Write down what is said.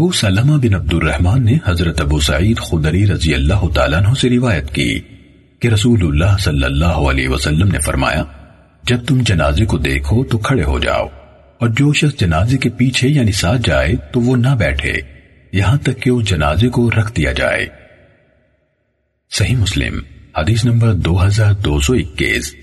ابو سلمہ بن عبد الرحمن نے حضرت ابو سعید خدری رضی اللہ تعالیٰ عنہ سے روایت کی کہ رسول اللہ صلی اللہ علیہ وسلم نے فرمایا، جب تم جنازے کو دیکھو تو کھڑے ہو جاؤ، اور جو شخص جنازے کے پیچھے یعنی ساتھ جائے تو وہ نہ بیٹھے، یہاں تک کہ اس جنازے کو رکھ دیا جائے۔ صحیح مسلم، حدیث نمبر دو ہزار دو سو اکیس۔